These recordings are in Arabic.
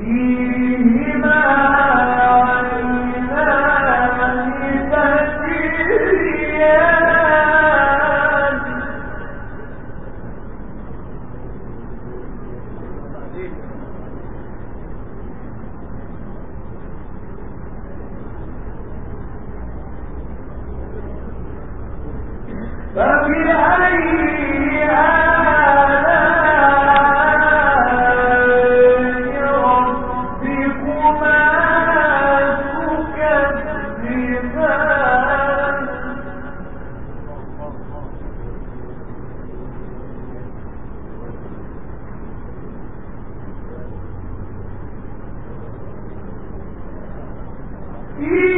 E ಈ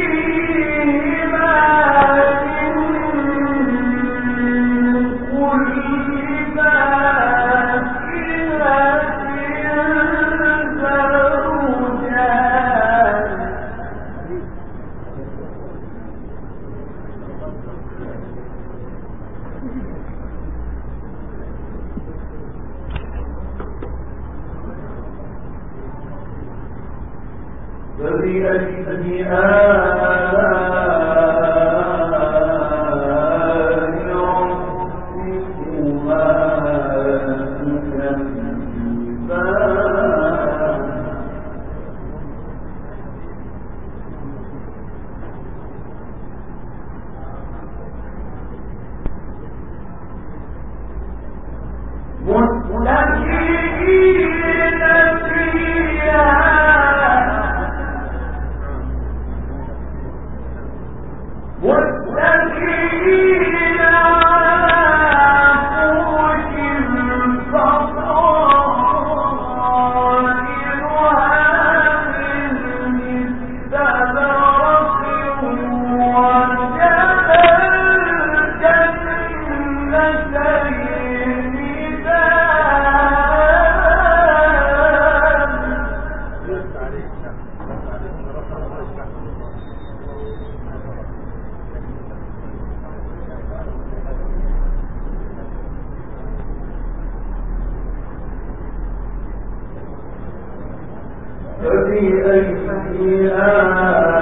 فبأي آلاء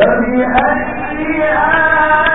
فبأي آلاء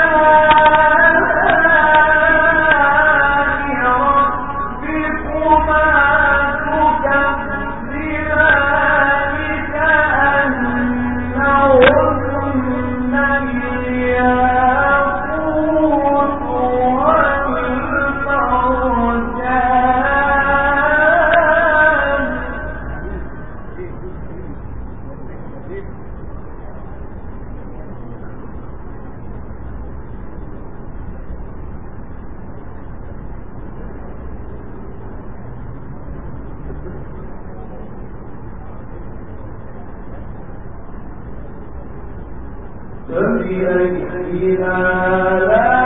فبأي آلاء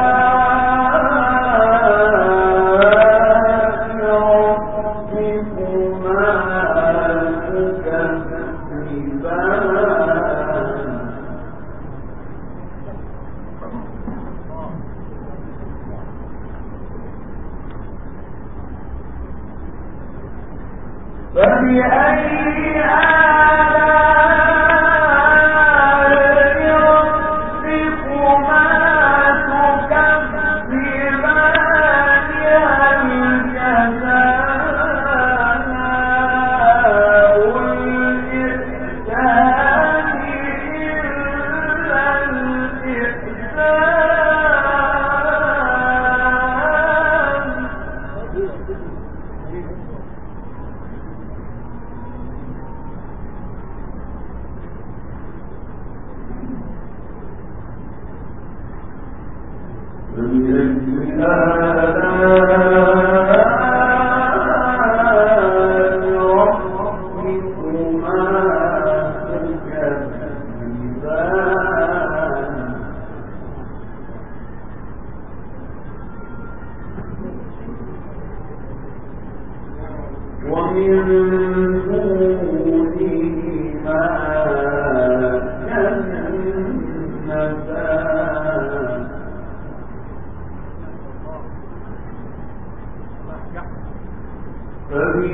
We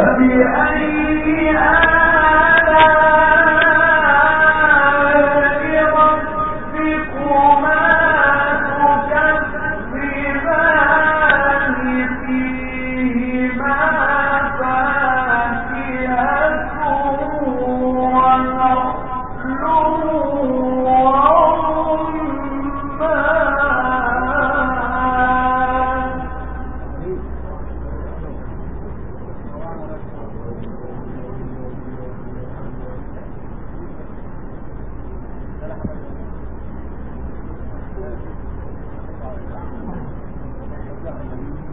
فبأي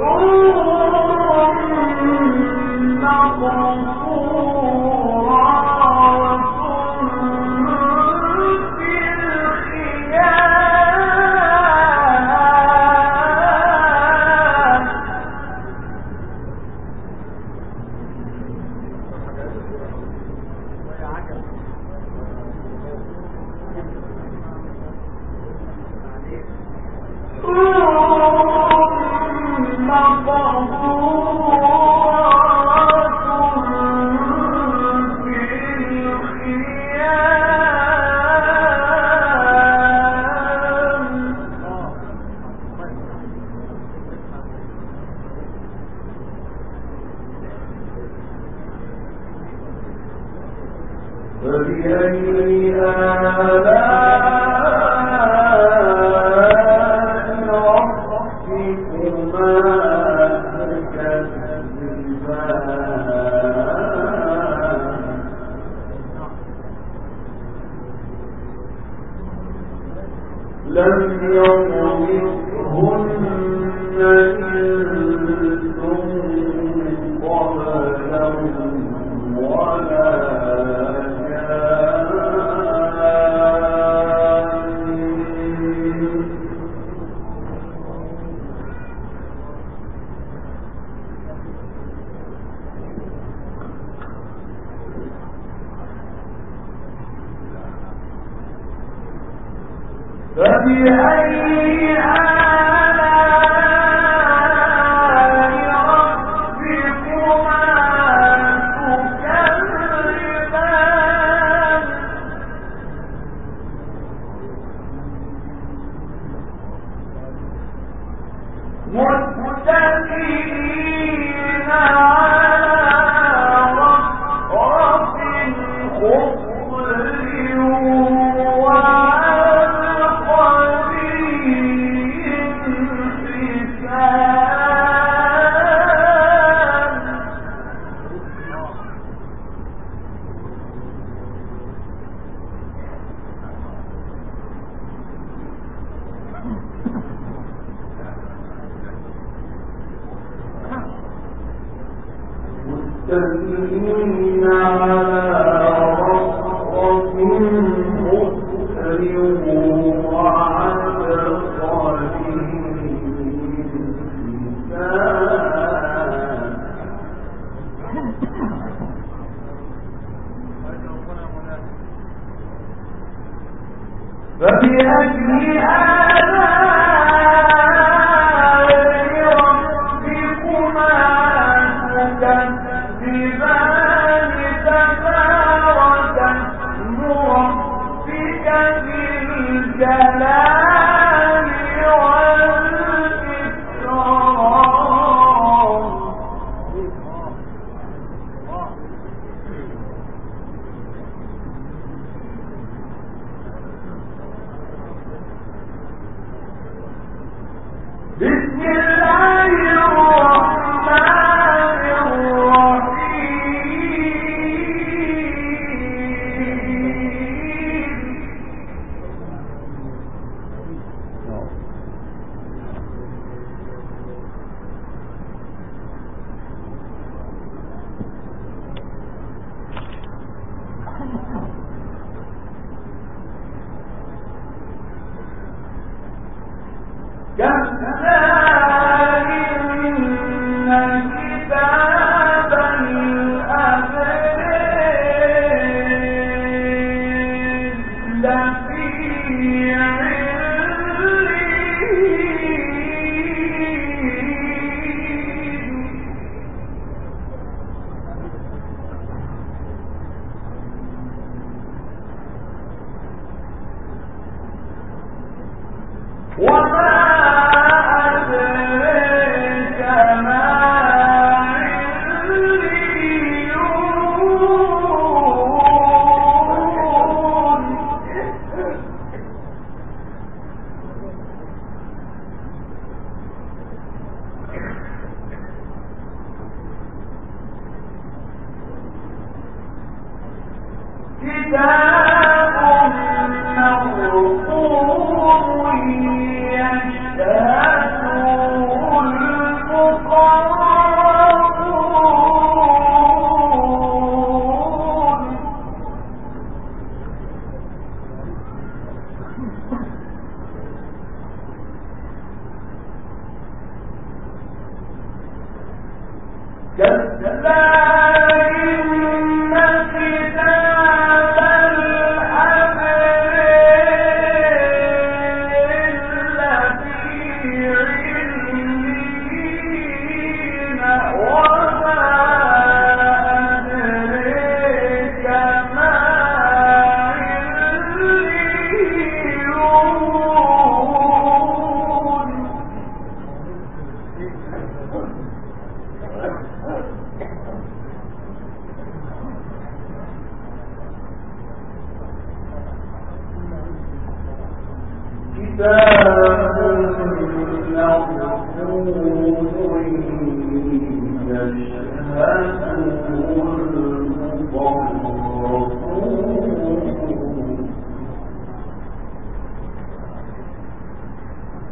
Oh! Yeah, فبأي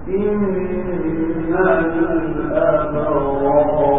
إنا للأبرار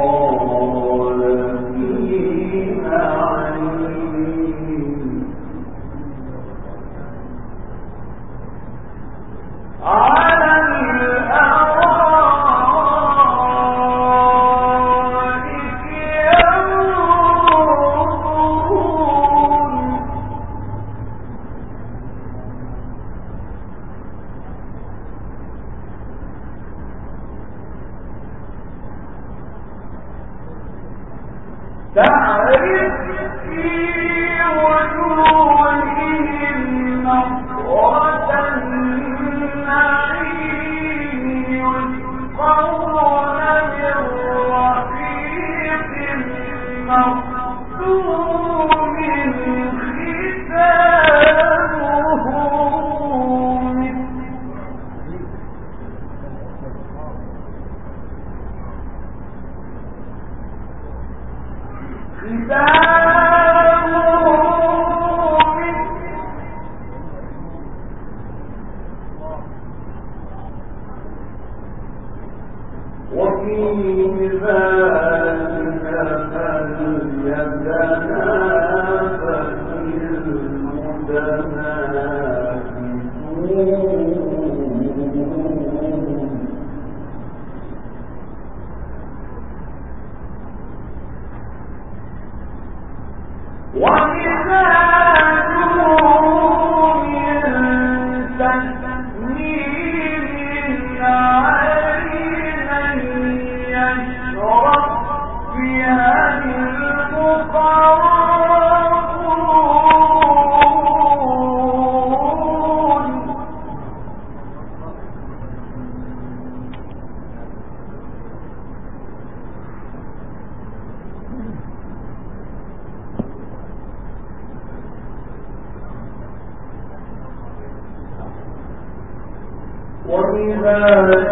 وإذا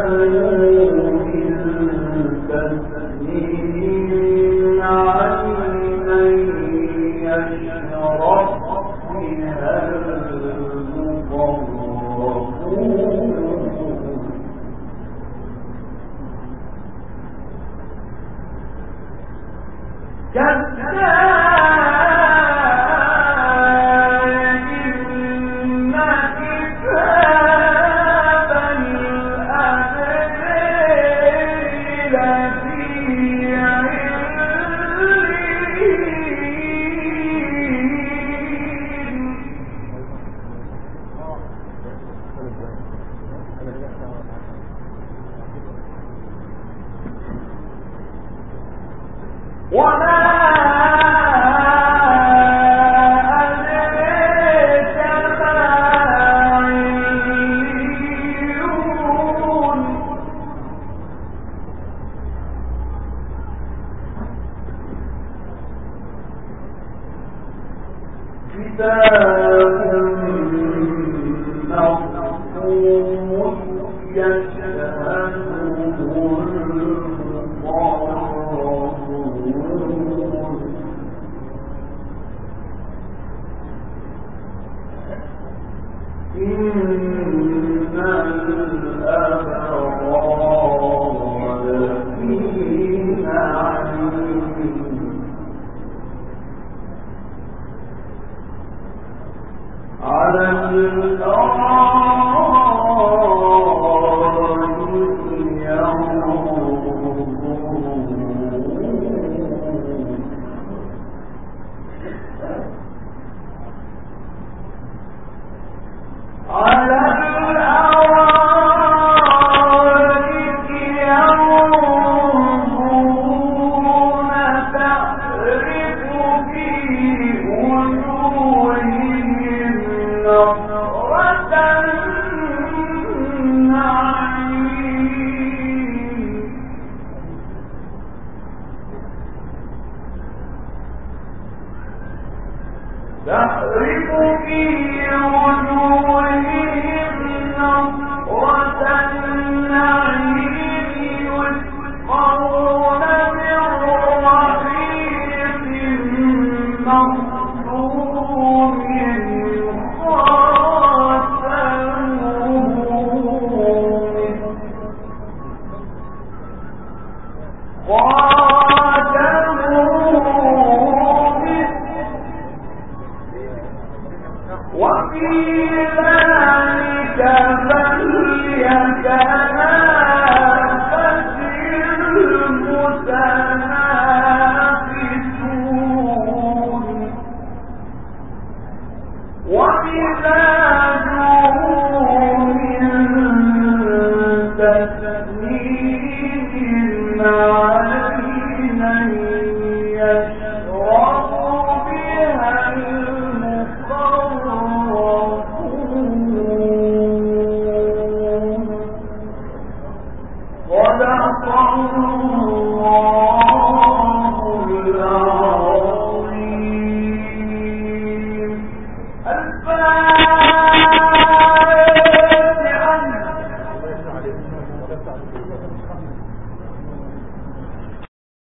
سمعوا إن تسميهم وَلَا به